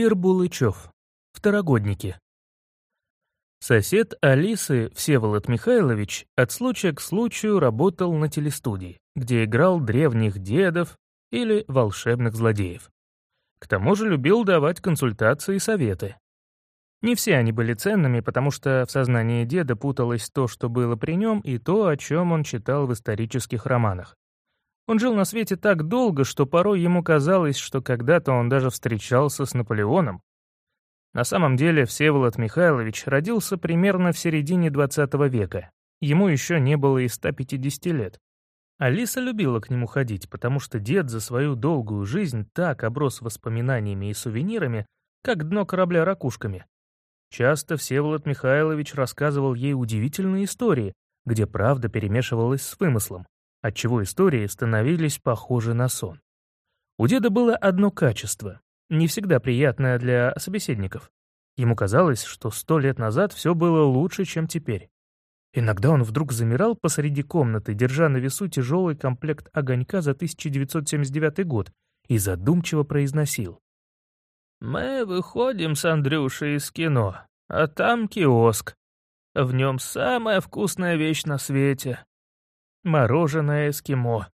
Кир Булычев. Второгодники. Сосед Алисы, Всеволод Михайлович, от случая к случаю работал на телестудии, где играл древних дедов или волшебных злодеев. К тому же любил давать консультации и советы. Не все они были ценными, потому что в сознании деда путалось то, что было при нем, и то, о чем он читал в исторических романах. Он жил на свете так долго, что порой ему казалось, что когда-то он даже встречался с Наполеоном. На самом деле Всеволод Михайлович родился примерно в середине XX века. Ему еще не было и 150 лет. Алиса любила к нему ходить, потому что дед за свою долгую жизнь так оброс воспоминаниями и сувенирами, как дно корабля ракушками. Часто Всеволод Михайлович рассказывал ей удивительные истории, где правда перемешивалась с вымыслом отчего истории становились похожи на сон. У деда было одно качество, не всегда приятное для собеседников. Ему казалось, что сто лет назад все было лучше, чем теперь. Иногда он вдруг замирал посреди комнаты, держа на весу тяжелый комплект огонька за 1979 год, и задумчиво произносил. «Мы выходим с Андрюшей из кино, а там киоск. В нем самая вкусная вещь на свете Мороженое эскимо.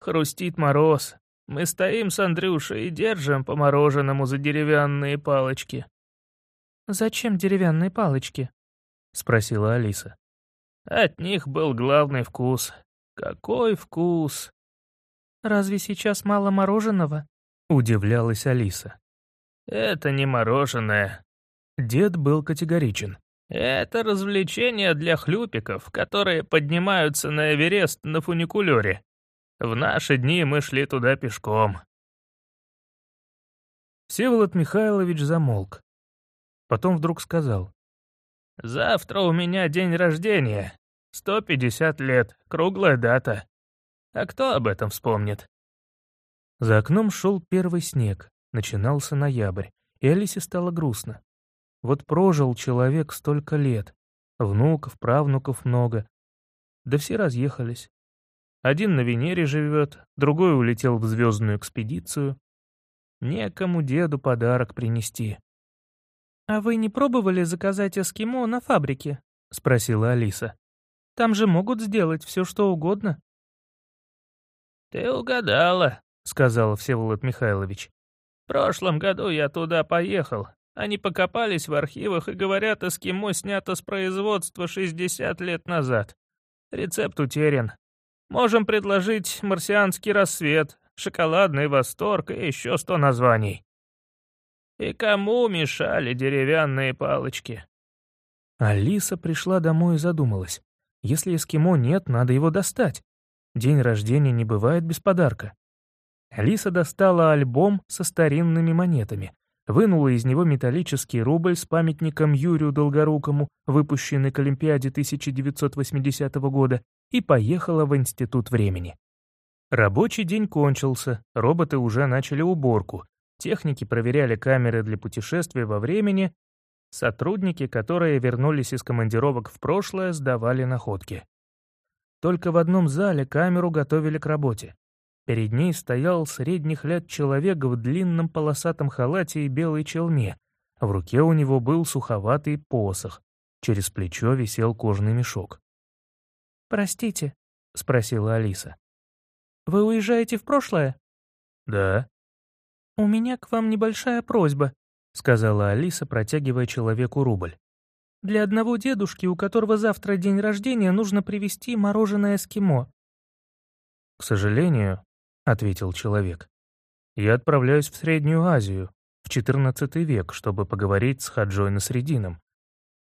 Хрустит мороз. Мы стоим с Андрюшей и держим по мороженому за деревянные палочки. «Зачем деревянные палочки?» — спросила Алиса. От них был главный вкус. Какой вкус! «Разве сейчас мало мороженого?» — удивлялась Алиса. «Это не мороженое». Дед был категоричен. Это развлечение для хлюпиков, которые поднимаются на Эверест на фуникулёре. В наши дни мы шли туда пешком. Всеволод Михайлович замолк. Потом вдруг сказал. «Завтра у меня день рождения. 150 лет, круглая дата. А кто об этом вспомнит?» За окном шел первый снег, начинался ноябрь, и Алисе стало грустно. Вот прожил человек столько лет, внуков, правнуков много. Да все разъехались. Один на Венере живет, другой улетел в звездную экспедицию. Некому деду подарок принести. «А вы не пробовали заказать эскимо на фабрике?» — спросила Алиса. «Там же могут сделать все, что угодно». «Ты угадала», — сказал Всеволод Михайлович. «В прошлом году я туда поехал, они покопались в архивах и говорят, эскимо снято с производства 60 лет назад. Рецепт утерян. Можем предложить марсианский рассвет, шоколадный восторг и еще сто названий. И кому мешали деревянные палочки? Алиса пришла домой и задумалась. Если эскимо нет, надо его достать. День рождения не бывает без подарка. Алиса достала альбом со старинными монетами, вынула из него металлический рубль с памятником Юрию Долгорукому, выпущенный к Олимпиаде 1980 года, и поехала в Институт времени. Рабочий день кончился, роботы уже начали уборку, техники проверяли камеры для путешествия во времени, сотрудники, которые вернулись из командировок в прошлое, сдавали находки. Только в одном зале камеру готовили к работе. Перед ней стоял средних лет человек в длинном полосатом халате и белой челме. В руке у него был суховатый посох. Через плечо висел кожаный мешок. «Простите», — спросила Алиса. «Вы уезжаете в прошлое?» «Да». «У меня к вам небольшая просьба», — сказала Алиса, протягивая человеку рубль. «Для одного дедушки, у которого завтра день рождения, нужно привезти мороженое эскимо». «К сожалению, ответил человек. «Я отправляюсь в Среднюю Азию, в XIV век, чтобы поговорить с Хаджой Насредином.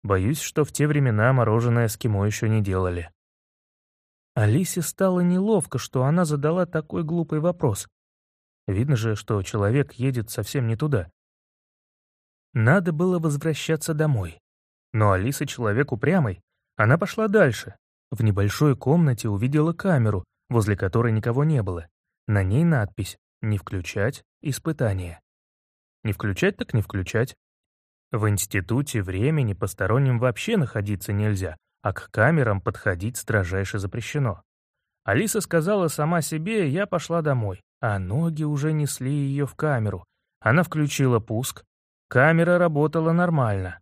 Боюсь, что в те времена мороженое эскимо еще не делали». Алисе стало неловко, что она задала такой глупый вопрос. Видно же, что человек едет совсем не туда. Надо было возвращаться домой. Но Алиса человек упрямый. Она пошла дальше. В небольшой комнате увидела камеру, возле которой никого не было. На ней надпись «Не включать испытания». Не включать так не включать. В институте времени посторонним вообще находиться нельзя, а к камерам подходить строжайше запрещено. Алиса сказала сама себе, я пошла домой, а ноги уже несли ее в камеру. Она включила пуск, Камера работала нормально.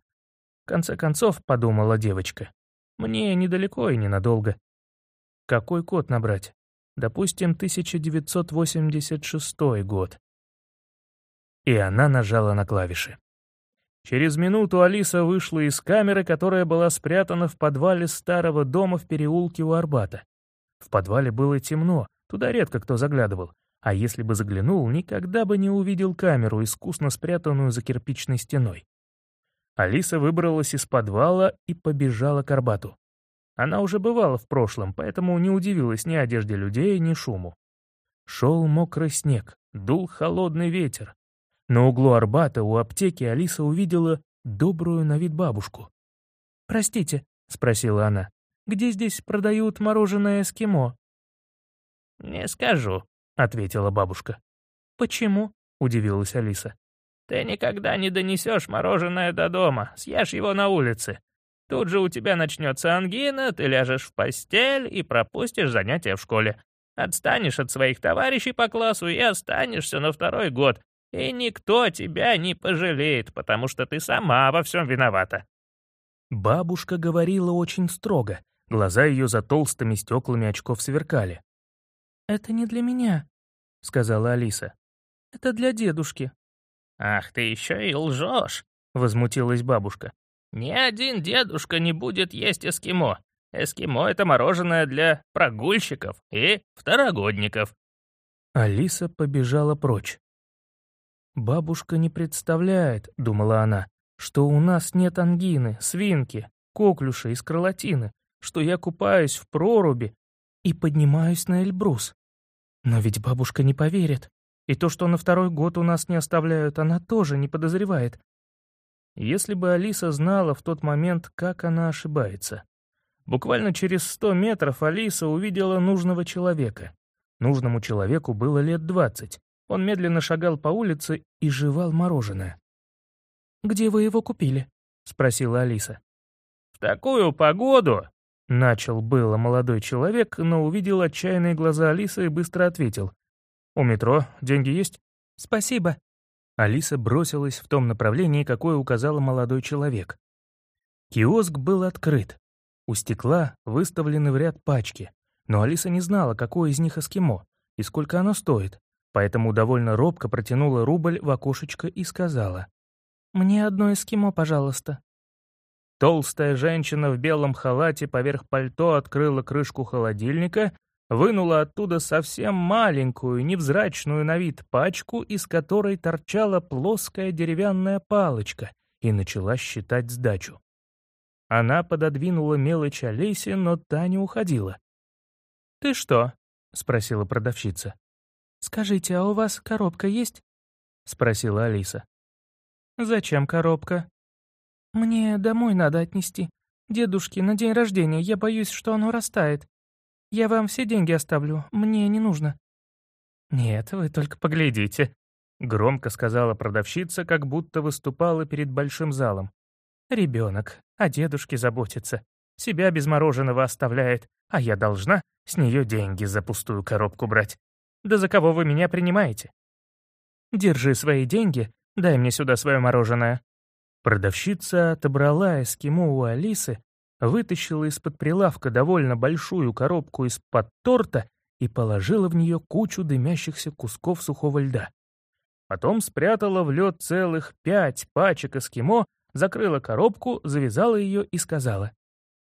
В конце концов, подумала девочка, мне недалеко и ненадолго. Какой код набрать? Допустим, 1986 год. И она нажала на клавиши. Через минуту Алиса вышла из камеры, которая была спрятана в подвале старого дома в переулке у Арбата. В подвале было темно, туда редко кто заглядывал, а если бы заглянул, никогда бы не увидел камеру, искусно спрятанную за кирпичной стеной. Алиса выбралась из подвала и побежала к Арбату. Она уже бывала в прошлом, поэтому не удивилась ни одежде людей, ни шуму. Шел мокрый снег, дул холодный ветер. На углу Арбата у аптеки Алиса увидела добрую на вид бабушку. «Простите», — спросила она, — «где здесь продают мороженое эскимо?» «Не скажу», — ответила бабушка. «Почему?» — удивилась Алиса. «Ты никогда не донесешь мороженое до дома, съешь его на улице. Тут же у тебя начнется ангина, ты ляжешь в постель и пропустишь занятия в школе. Отстанешь от своих товарищей по классу и останешься на второй год. И никто тебя не пожалеет, потому что ты сама во всем виновата». Бабушка говорила очень строго. Глаза ее за толстыми стеклами очков сверкали. «Это не для меня», — сказала Алиса. «Это для дедушки». «Ах, ты еще и лжешь», — возмутилась бабушка. «Ни один дедушка не будет есть эскимо. Эскимо — это мороженое для прогульщиков и второгодников». Алиса побежала прочь. «Бабушка не представляет», — думала она, «что у нас нет ангины, свинки, коклюша и скарлатины, что я купаюсь в проруби и поднимаюсь на Эльбрус. Но ведь бабушка не поверит. И то, что на второй год у нас не оставляют, она тоже не подозревает. Если бы Алиса знала в тот момент, как она ошибается. Буквально через сто метров Алиса увидела нужного человека. Нужному человеку было лет двадцать. Он медленно шагал по улице и жевал мороженое. «Где вы его купили?» — спросила Алиса. «В такую погоду!» — начал было молодой человек, но увидел отчаянные глаза Алисы и быстро ответил. «У метро деньги есть?» «Спасибо». Алиса бросилась в том направлении, какое указал молодой человек. Киоск был открыт. У стекла выставлены в ряд пачки, но Алиса не знала, какое из них эскимо и сколько оно стоит, поэтому довольно робко протянула рубль в окошечко и сказала. «Мне одно эскимо, пожалуйста». Толстая женщина в белом халате поверх пальто открыла крышку холодильника вынула оттуда совсем маленькую, невзрачную на вид пачку, из которой торчала плоская деревянная палочка, и начала считать сдачу. Она пододвинула мелочь Олесе, но та не уходила. «Ты что?» — спросила продавщица. «Скажите, а у вас коробка есть?» — спросила Алиса. «Зачем коробка?» «Мне домой надо отнести. Дедушке на день рождения, я боюсь, что оно растает. Я вам все деньги оставлю, мне не нужно». «Нет, вы только поглядите», — громко сказала продавщица, как будто выступала перед большим залом. «Ребенок, о дедушке заботится, себя без мороженого оставляет, а я должна с нее деньги за пустую коробку брать. Да за кого вы меня принимаете? Держи свои деньги, дай мне сюда свое мороженое». Продавщица отобрала эскимо у Алисы, вытащила из-под прилавка довольно большую коробку из-под торта и положила в нее кучу дымящихся кусков сухого льда. Потом спрятала в лед целых пять пачек эскимо, закрыла коробку, завязала ее и сказала,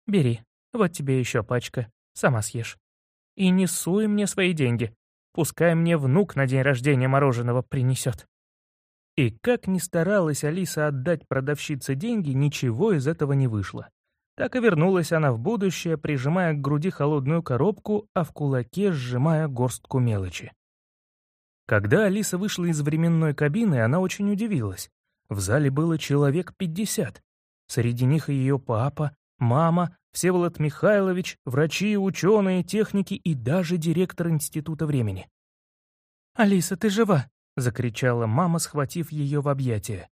«Бери, вот тебе еще пачка, сама съешь. И не суй мне свои деньги, пускай мне внук на день рождения мороженого принесет». И как ни старалась Алиса отдать продавщице деньги, ничего из этого не вышло. Так и вернулась она в будущее, прижимая к груди холодную коробку, а в кулаке сжимая горстку мелочи. Когда Алиса вышла из временной кабины, она очень удивилась. В зале было человек пятьдесят. Среди них ее папа, мама, Всеволод Михайлович, врачи, ученые, техники и даже директор Института времени. «Алиса, ты жива!» — закричала мама, схватив ее в объятия.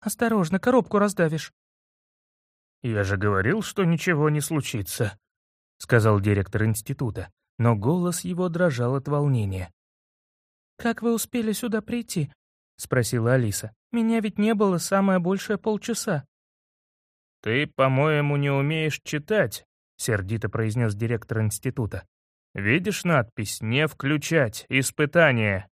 «Осторожно, коробку раздавишь». «Я же говорил, что ничего не случится», — сказал директор института, но голос его дрожал от волнения. «Как вы успели сюда прийти?» — спросила Алиса. Меня ведь не было самое большее полчаса». «Ты, по-моему, не умеешь читать», — сердито произнес директор института. «Видишь надпись «Не включать. Испытание».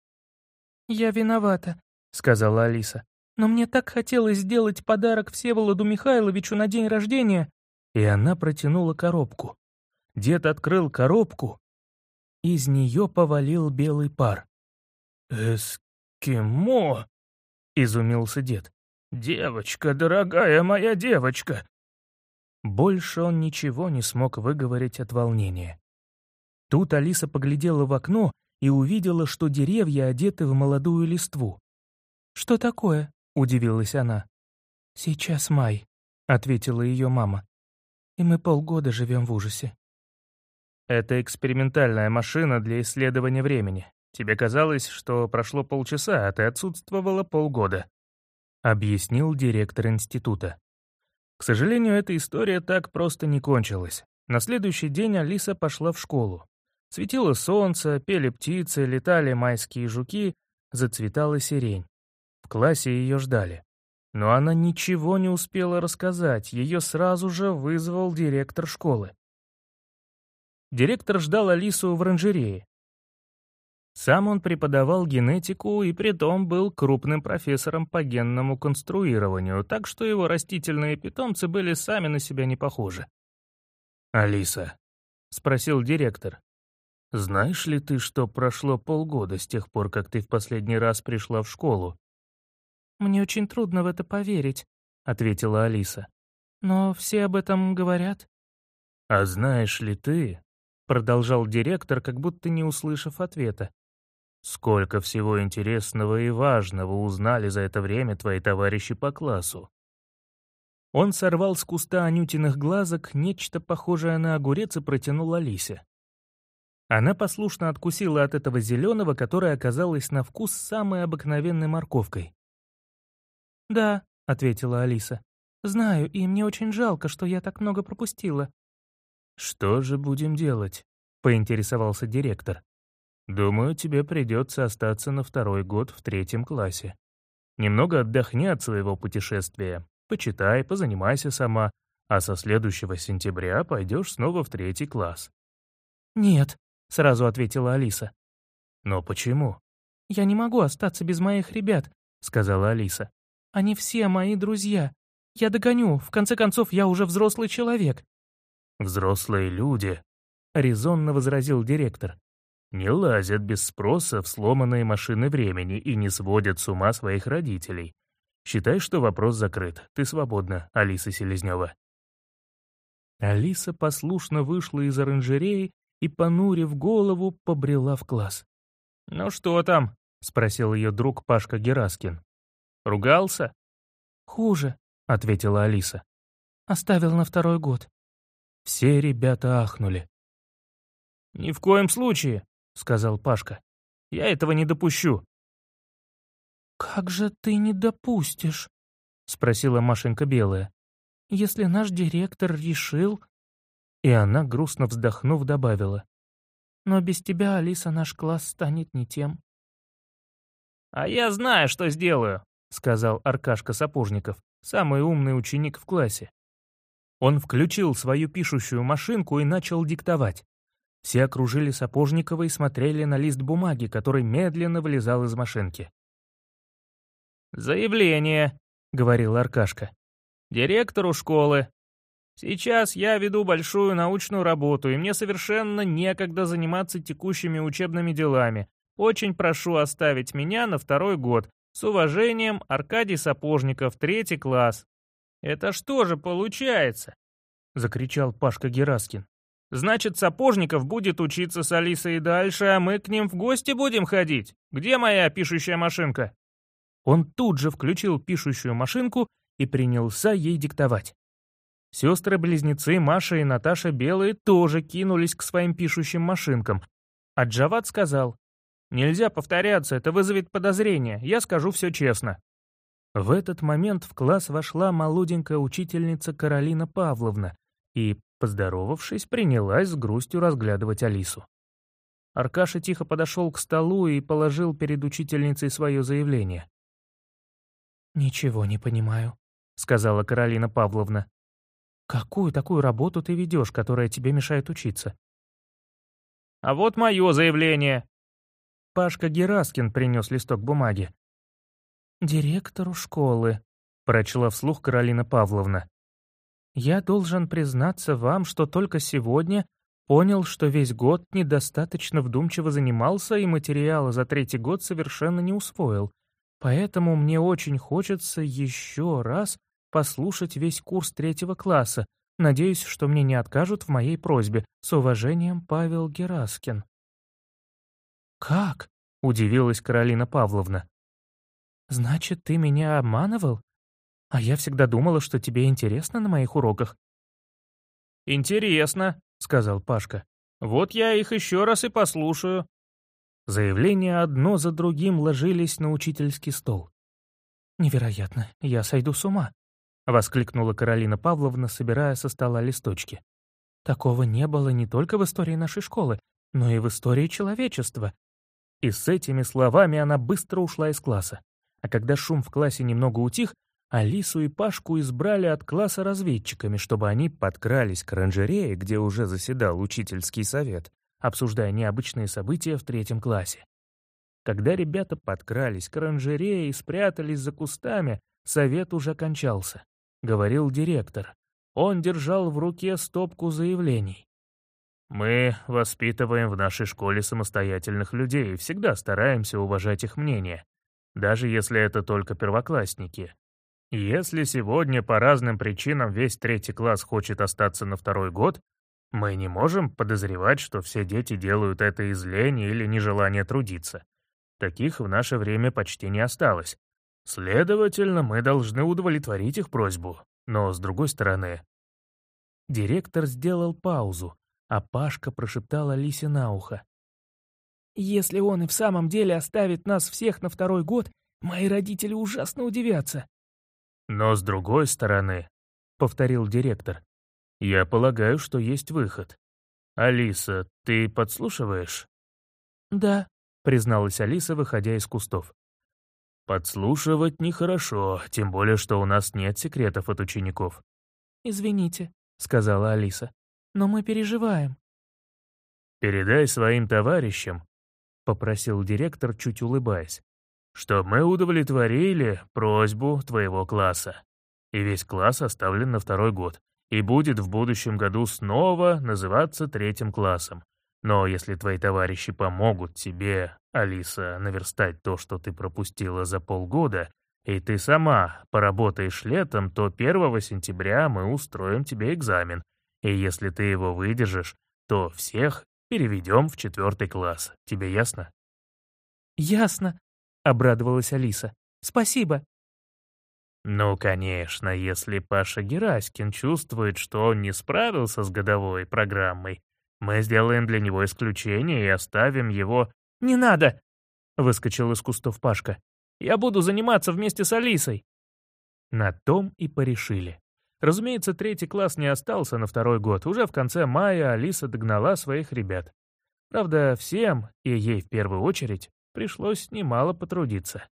«Я виновата», — сказала Алиса. «Но мне так хотелось сделать подарок Всеволоду Михайловичу на день рождения». И она протянула коробку. Дед открыл коробку. Из нее повалил белый пар. «Эскимо!» — изумился дед. «Девочка, дорогая моя девочка!» Больше он ничего не смог выговорить от волнения. Тут Алиса поглядела в окно и увидела, что деревья одеты в молодую листву. «Что такое?» — удивилась она. «Сейчас май», — ответила ее мама. «И мы полгода живем в ужасе». «Это экспериментальная машина для исследования времени. Тебе казалось, что прошло полчаса, а ты отсутствовала полгода», — объяснил директор института. К сожалению, эта история так просто не кончилась. На следующий день Алиса пошла в школу. Светило солнце, пели птицы, летали майские жуки, зацветала сирень. В классе ее ждали. Но она ничего не успела рассказать, ее сразу же вызвал директор школы. Директор ждал Алису в оранжерее. Сам он преподавал генетику и притом был крупным профессором по генному конструированию, так что его растительные питомцы были сами на себя не похожи. «Алиса», — спросил директор, знаешь ли ты, что прошло полгода с тех пор, как ты в последний раз пришла в школу?» «Мне очень трудно в это поверить», — ответила Алиса. «Но все об этом говорят». «А знаешь ли ты?» — продолжал директор, как будто не услышав ответа. «Сколько всего интересного и важного узнали за это время твои товарищи по классу?» Он сорвал с куста Анютиных глазок нечто похожее на огурец и протянул Алисе. Она послушно откусила от этого зеленого, которое оказалось на вкус самой обыкновенной морковкой. «Да», — ответила Алиса. «Знаю, и мне очень жалко, что я так много пропустила». «Что же будем делать?» — поинтересовался директор. «Думаю, тебе придется остаться на второй год в третьем классе. Немного отдохни от своего путешествия, почитай, позанимайся сама, а со следующего сентября пойдешь снова в третий класс». «Нет», — сразу ответила Алиса. «Но почему?» «Я не могу остаться без моих ребят», — сказала Алиса. «Они все мои друзья. Я догоню, в конце концов, я уже взрослый человек». «Взрослые люди», — резонно возразил директор, «не лазят без спроса в сломанные машины времени и не сводят с ума своих родителей. Считай, что вопрос закрыт. Ты свободна, Алиса Селезнева». Алиса послушно вышла из оранжереи и, понурив голову, побрела в класс. «Ну что там?» — спросил ее друг Пашка Гераскин. «Ругался?» «Хуже», — ответила Алиса. «Оставил на второй год». Все ребята ахнули. «Ни в коем случае», — сказал Пашка. «Я этого не допущу». «Как же ты не допустишь?» — спросила Машенька Белая. «Если наш директор решил, и она, грустно вздохнув, добавила. «Но без тебя, Алиса, наш класс станет не тем». «А я знаю, что сделаю», — сказал Аркашка Сапожников, самый умный ученик в классе. Он включил свою пишущую машинку и начал диктовать. Все окружили Сапожникова и смотрели на лист бумаги, который медленно вылезал из машинки. «Заявление», — говорил Аркашка. «Директору школы Сейчас я веду большую научную работу, и мне совершенно некогда заниматься текущими учебными делами. Очень прошу оставить меня на второй год. С уважением, Аркадий Сапожников, третий класс. Это что же получается? Закричал Пашка Гераскин. Значит, Сапожников будет учиться с Алисой дальше, а мы к ним в гости будем ходить. Где моя пишущая машинка? Он тут же включил пишущую машинку и принялся ей диктовать. Сестры-близнецы Маша и Наташа Белые тоже кинулись к своим пишущим машинкам. А Джават сказал, «Нельзя повторяться, это вызовет подозрение, я скажу все честно». В этот момент в класс вошла молоденькая учительница Каролина Павловна и, поздоровавшись, принялась с грустью разглядывать Алису. Аркаша тихо подошел к столу и положил перед учительницей свое заявление. «Ничего не понимаю», — сказала Каролина Павловна. «Какую такую работу ты ведешь, которая тебе мешает учиться?» «А вот мое заявление». Пашка Гераскин принес листок бумаги. «Директору школы», — прочла вслух Каролина Павловна. «Я должен признаться вам, что только сегодня понял, что весь год недостаточно вдумчиво занимался и материала за третий год совершенно не усвоил. Поэтому мне очень хочется еще раз послушать весь курс третьего класса. Надеюсь, что мне не откажут в моей просьбе. С уважением, Павел Гераскин. «Как?» — удивилась Каролина Павловна. «Значит, ты меня обманывал? А я всегда думала, что тебе интересно на моих уроках». «Интересно», — сказал Пашка. «Вот я их еще раз и послушаю». Заявления одно за другим ложились на учительский стол. «Невероятно, я сойду с ума», — воскликнула Каролина Павловна, собирая со стола листочки. «Такого не было не только в истории нашей школы, но и в истории человечества». И с этими словами она быстро ушла из класса. А когда шум в классе немного утих, Алису и Пашку избрали от класса разведчиками, чтобы они подкрались к оранжерее, где уже заседал учительский совет, обсуждая необычные события в третьем классе. Когда ребята подкрались к оранжерее и спрятались за кустами, совет уже кончался, — говорил директор. Он держал в руке стопку заявлений. «Мы воспитываем в нашей школе самостоятельных людей и всегда стараемся уважать их мнение, даже если это только первоклассники. Если сегодня по разным причинам весь третий класс хочет остаться на второй год, мы не можем подозревать, что все дети делают это из лени или нежелания трудиться. Таких в наше время почти не осталось. Следовательно, мы должны удовлетворить их просьбу. Но, с другой стороны... Директор сделал паузу, а Пашка прошептала Лисе на ухо. «Если он и в самом деле оставит нас всех на второй год, мои родители ужасно удивятся». «Но с другой стороны», — повторил директор, я полагаю, что есть выход. Алиса, ты подслушиваешь? Да, призналась Алиса, выходя из кустов. Подслушивать нехорошо, тем более, что у нас нет секретов от учеников. Извините, сказала Алиса, но мы переживаем. Передай своим товарищам, попросил директор, чуть улыбаясь, что мы удовлетворили просьбу твоего класса. И весь класс оставлен на второй год и будет в будущем году снова называться третьим классом. Но если твои товарищи помогут тебе, Алиса, наверстать то, что ты пропустила за полгода, и ты сама поработаешь летом, то 1 сентября мы устроим тебе экзамен, и если ты его выдержишь, то всех переведем в четвертый класс. Тебе ясно? «Ясно», — обрадовалась Алиса. «Спасибо». Ну, конечно, если Паша Гераськин чувствует, что он не справился с годовой программой, мы сделаем для него исключение и оставим его... «Не надо!» — выскочил из кустов Пашка. «Я буду заниматься вместе с Алисой». На том и порешили. Разумеется, третий класс не остался на второй год. Уже в конце мая Алиса догнала своих ребят. Правда, всем, и ей в первую очередь, пришлось немало потрудиться.